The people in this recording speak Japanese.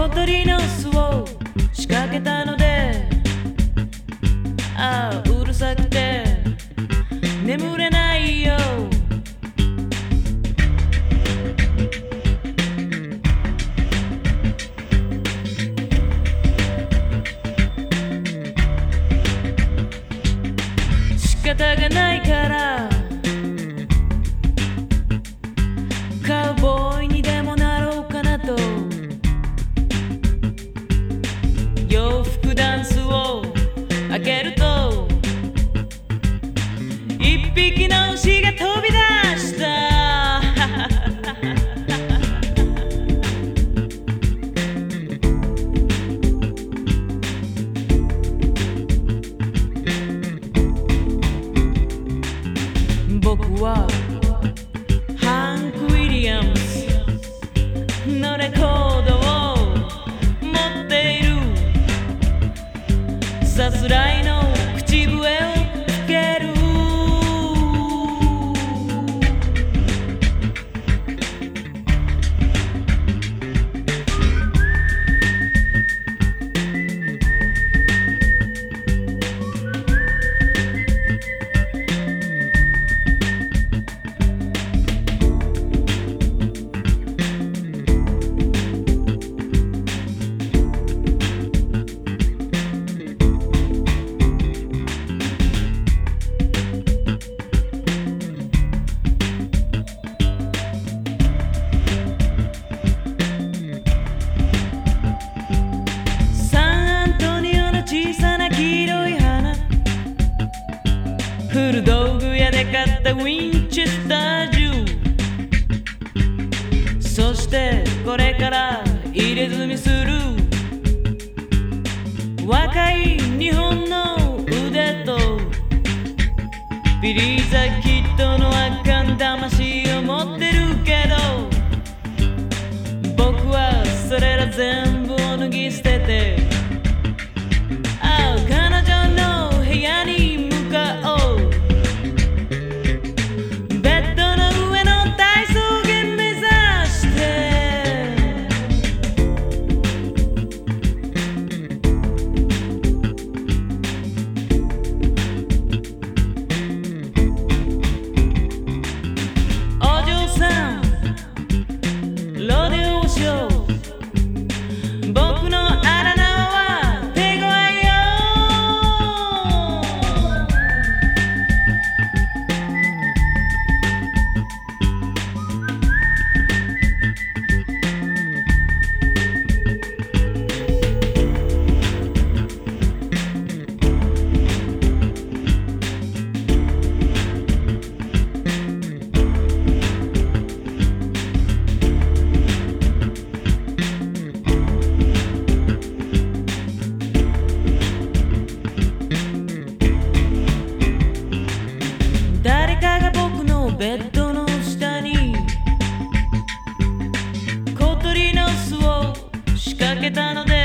小鳥の巣を仕掛けたのでああうるさくて眠れないよ。仕方がないから開けると。一匹の牛が飛古道具屋で買ったウィンチェスター銃そしてこれから入れ墨する。若い日本の腕とビリーザキッドのあかん魂を持ってるかベッドの下に小鳥の巣を仕掛けたので